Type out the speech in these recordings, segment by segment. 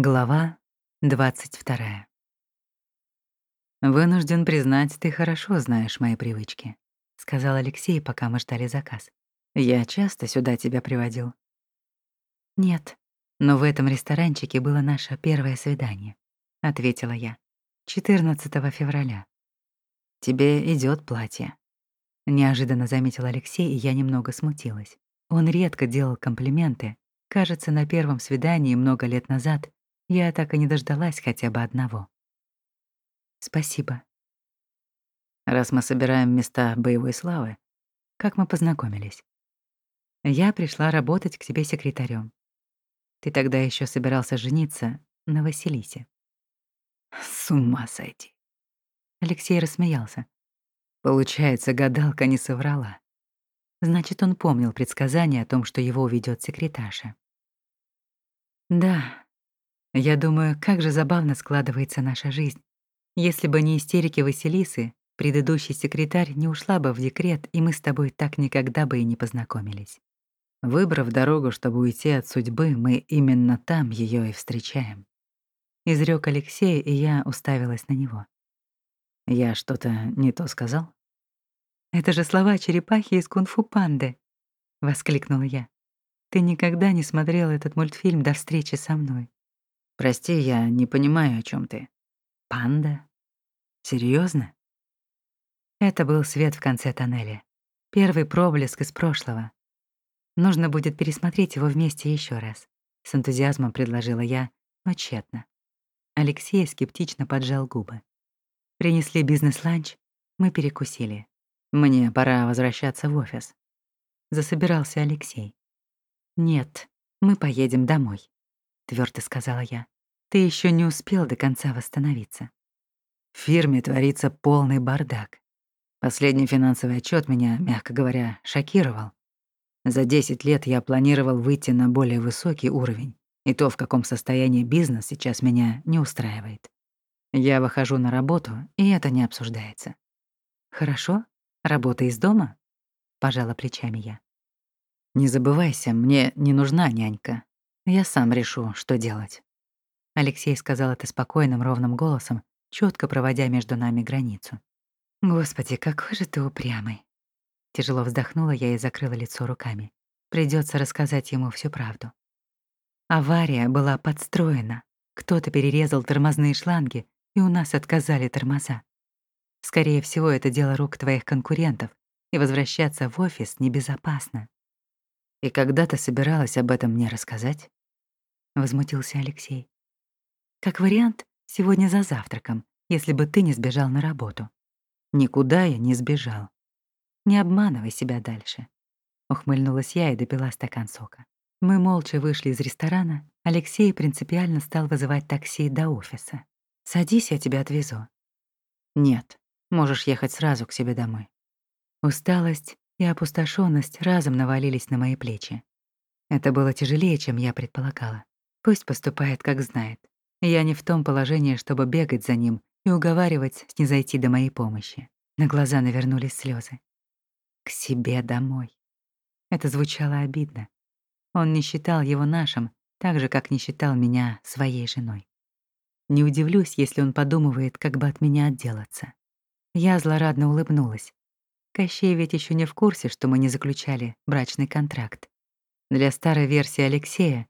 Глава 22. «Вынужден признать, ты хорошо знаешь мои привычки», — сказал Алексей, пока мы ждали заказ. «Я часто сюда тебя приводил». «Нет, но в этом ресторанчике было наше первое свидание», — ответила я. «14 февраля». «Тебе идет платье», — неожиданно заметил Алексей, и я немного смутилась. Он редко делал комплименты. Кажется, на первом свидании много лет назад я так и не дождалась хотя бы одного. Спасибо. Раз мы собираем места боевой славы, как мы познакомились? Я пришла работать к тебе секретарем. Ты тогда еще собирался жениться на Василисе. С ума сойти. Алексей рассмеялся. Получается, гадалка не соврала. Значит, он помнил предсказание о том, что его уведет секретарша. Да, я думаю, как же забавно складывается наша жизнь. Если бы не истерики Василисы, предыдущий секретарь не ушла бы в декрет, и мы с тобой так никогда бы и не познакомились. Выбрав дорогу, чтобы уйти от судьбы, мы именно там ее и встречаем. Изрек Алексей, и я уставилась на него. Я что-то не то сказал? Это же слова черепахи из кунг-фу панды, воскликнула я. Ты никогда не смотрел этот мультфильм до встречи со мной. Прости, я не понимаю, о чем ты. Панда? Серьезно? Это был свет в конце тоннеля. Первый проблеск из прошлого. Нужно будет пересмотреть его вместе еще раз. С энтузиазмом предложила я, но тщетно. Алексей скептично поджал губы. Принесли бизнес-ланч, мы перекусили. Мне пора возвращаться в офис. Засобирался Алексей. Нет, мы поедем домой твердо сказала я. Ты еще не успел до конца восстановиться. В фирме творится полный бардак. Последний финансовый отчет меня, мягко говоря, шокировал. За 10 лет я планировал выйти на более высокий уровень, и то, в каком состоянии бизнес сейчас меня не устраивает. Я выхожу на работу, и это не обсуждается. «Хорошо? Работа из дома?» — пожала плечами я. «Не забывайся, мне не нужна нянька. Я сам решу, что делать. Алексей сказал это спокойным, ровным голосом, четко проводя между нами границу. Господи, какой же ты упрямый. Тяжело вздохнула я и закрыла лицо руками. Придется рассказать ему всю правду. Авария была подстроена. Кто-то перерезал тормозные шланги, и у нас отказали тормоза. Скорее всего, это дело рук твоих конкурентов, и возвращаться в офис небезопасно. И когда ты собиралась об этом мне рассказать? Возмутился Алексей. Как вариант, сегодня за завтраком, если бы ты не сбежал на работу. Никуда я не сбежал. Не обманывай себя дальше. Ухмыльнулась я и допила стакан сока. Мы молча вышли из ресторана. Алексей принципиально стал вызывать такси до офиса. «Садись, я тебя отвезу». «Нет, можешь ехать сразу к себе домой». Усталость и опустошенность разом навалились на мои плечи. Это было тяжелее, чем я предполагала. Пусть поступает, как знает. Я не в том положении, чтобы бегать за ним и уговаривать снизойти до моей помощи. На глаза навернулись слезы. К себе домой. Это звучало обидно. Он не считал его нашим, так же, как не считал меня своей женой. Не удивлюсь, если он подумывает, как бы от меня отделаться. Я злорадно улыбнулась. Кощей ведь еще не в курсе, что мы не заключали брачный контракт. Для старой версии Алексея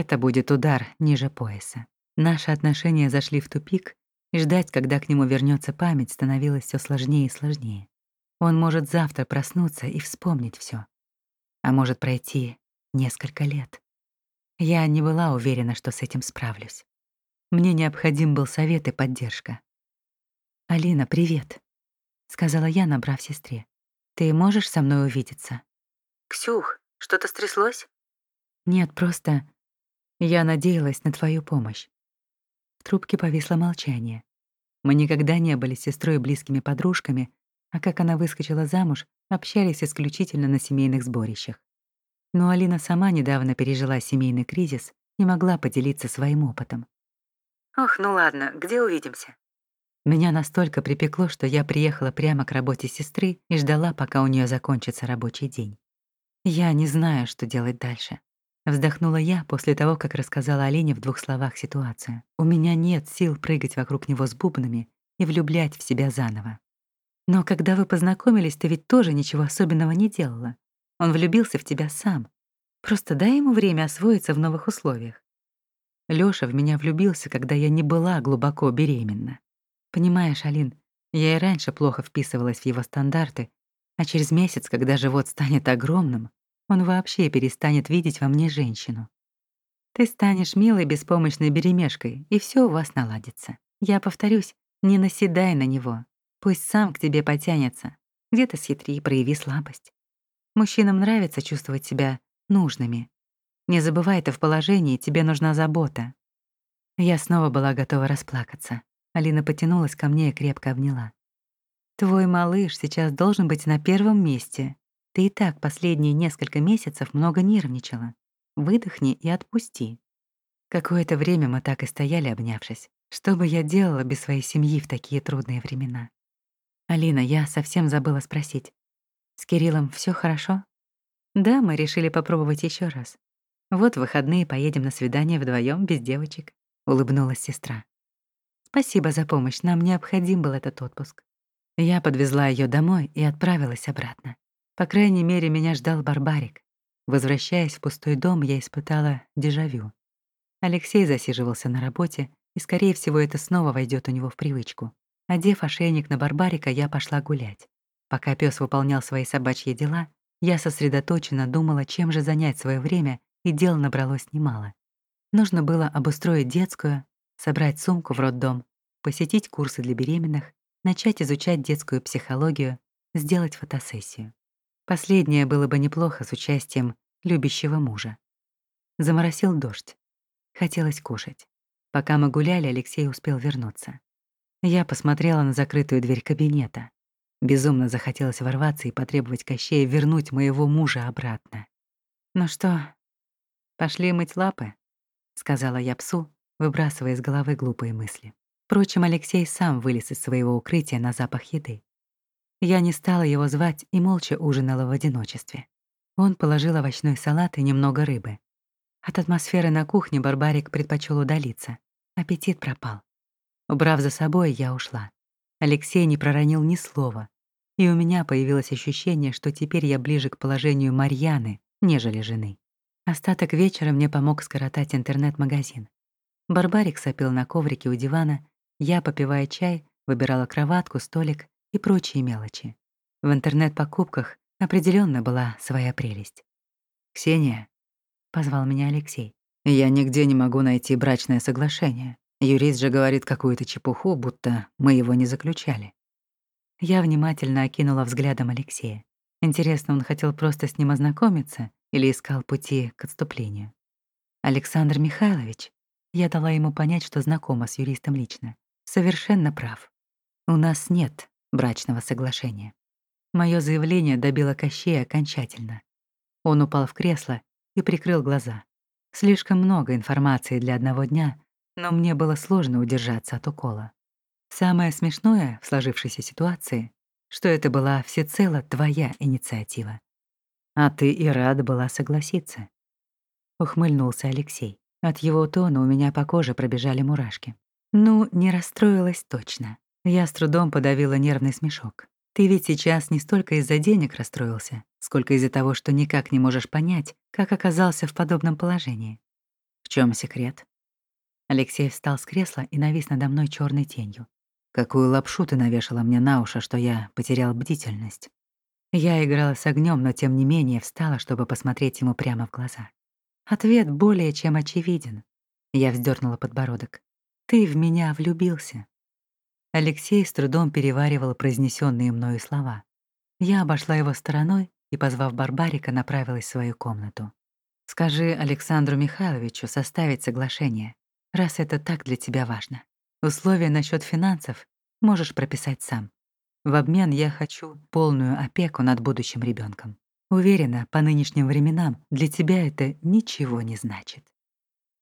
это будет удар ниже пояса. Наши отношения зашли в тупик, и ждать, когда к нему вернется память, становилось все сложнее и сложнее. Он может завтра проснуться и вспомнить все, А может пройти несколько лет. Я не была уверена, что с этим справлюсь. Мне необходим был совет и поддержка. «Алина, привет», — сказала я, набрав сестре. «Ты можешь со мной увидеться?» «Ксюх, что-то стряслось?» «Нет, просто я надеялась на твою помощь. В трубке повисло молчание. Мы никогда не были с сестрой близкими подружками, а как она выскочила замуж, общались исключительно на семейных сборищах. Но Алина сама недавно пережила семейный кризис и могла поделиться своим опытом. «Ох, ну ладно, где увидимся?» Меня настолько припекло, что я приехала прямо к работе сестры и ждала, пока у нее закончится рабочий день. Я не знаю, что делать дальше. Вздохнула я после того, как рассказала Олене в двух словах ситуацию. У меня нет сил прыгать вокруг него с бубнами и влюблять в себя заново. Но когда вы познакомились, ты ведь тоже ничего особенного не делала. Он влюбился в тебя сам. Просто дай ему время освоиться в новых условиях. Лёша в меня влюбился, когда я не была глубоко беременна. Понимаешь, Алин, я и раньше плохо вписывалась в его стандарты, а через месяц, когда живот станет огромным, он вообще перестанет видеть во мне женщину. Ты станешь милой беспомощной беремешкой, и все у вас наладится. Я повторюсь, не наседай на него. Пусть сам к тебе потянется. Где-то схитри, прояви слабость. Мужчинам нравится чувствовать себя нужными. Не забывай, ты в положении, тебе нужна забота. Я снова была готова расплакаться. Алина потянулась ко мне и крепко обняла. Твой малыш сейчас должен быть на первом месте. Ты и так последние несколько месяцев много нервничала. Выдохни и отпусти. Какое-то время мы так и стояли, обнявшись. Что бы я делала без своей семьи в такие трудные времена? Алина, я совсем забыла спросить. С Кириллом все хорошо? Да, мы решили попробовать еще раз. Вот в выходные поедем на свидание вдвоем без девочек, улыбнулась сестра. Спасибо за помощь, нам необходим был этот отпуск. Я подвезла ее домой и отправилась обратно. По крайней мере, меня ждал Барбарик. Возвращаясь в пустой дом, я испытала дежавю. Алексей засиживался на работе, и, скорее всего, это снова войдет у него в привычку. Одев ошейник на Барбарика, я пошла гулять. Пока пес выполнял свои собачьи дела, я сосредоточенно думала, чем же занять свое время и дел набралось немало. Нужно было обустроить детскую, собрать сумку в роддом, посетить курсы для беременных, начать изучать детскую психологию, сделать фотосессию. Последнее было бы неплохо с участием любящего мужа. Заморосил дождь. Хотелось кушать. Пока мы гуляли, Алексей успел вернуться. Я посмотрела на закрытую дверь кабинета. Безумно захотелось ворваться и потребовать Кощея вернуть моего мужа обратно. «Ну что, «Пошли мыть лапы», — сказала я псу, выбрасывая из головы глупые мысли. Впрочем, Алексей сам вылез из своего укрытия на запах еды. Я не стала его звать и молча ужинала в одиночестве. Он положил овощной салат и немного рыбы. От атмосферы на кухне Барбарик предпочел удалиться. Аппетит пропал. Убрав за собой, я ушла. Алексей не проронил ни слова, и у меня появилось ощущение, что теперь я ближе к положению Марьяны, нежели жены. Остаток вечера мне помог скоротать интернет-магазин. Барбарик сопил на коврике у дивана, я, попивая чай, выбирала кроватку, столик и прочие мелочи. В интернет-покупках определенно была своя прелесть. «Ксения», — позвал меня Алексей, — «я нигде не могу найти брачное соглашение. Юрист же говорит какую-то чепуху, будто мы его не заключали». Я внимательно окинула взглядом Алексея. Интересно, он хотел просто с ним ознакомиться или искал пути к отступлению. Александр Михайлович, я дала ему понять, что знакома с юристом лично, совершенно прав. У нас нет брачного соглашения. Моё заявление добило Кощея окончательно. Он упал в кресло и прикрыл глаза. Слишком много информации для одного дня, но мне было сложно удержаться от укола. Самое смешное в сложившейся ситуации, что это была всецело твоя инициатива. А ты и рада была согласиться. Ухмыльнулся Алексей. От его тона у меня по коже пробежали мурашки. Ну, не расстроилась точно. Я с трудом подавила нервный смешок. Ты ведь сейчас не столько из-за денег расстроился, сколько из-за того, что никак не можешь понять, как оказался в подобном положении. В чем секрет? Алексей встал с кресла и навис надо мной черной тенью. Какую лапшу ты навешала мне на уши, что я потерял бдительность? Я играла с огнем, но тем не менее встала, чтобы посмотреть ему прямо в глаза. Ответ более чем очевиден. Я вздернула подбородок. «Ты в меня влюбился». Алексей с трудом переваривал произнесенные мною слова. Я обошла его стороной и, позвав Барбарика, направилась в свою комнату. «Скажи Александру Михайловичу составить соглашение, раз это так для тебя важно. Условия насчет финансов можешь прописать сам. В обмен я хочу полную опеку над будущим ребенком. Уверена, по нынешним временам для тебя это ничего не значит.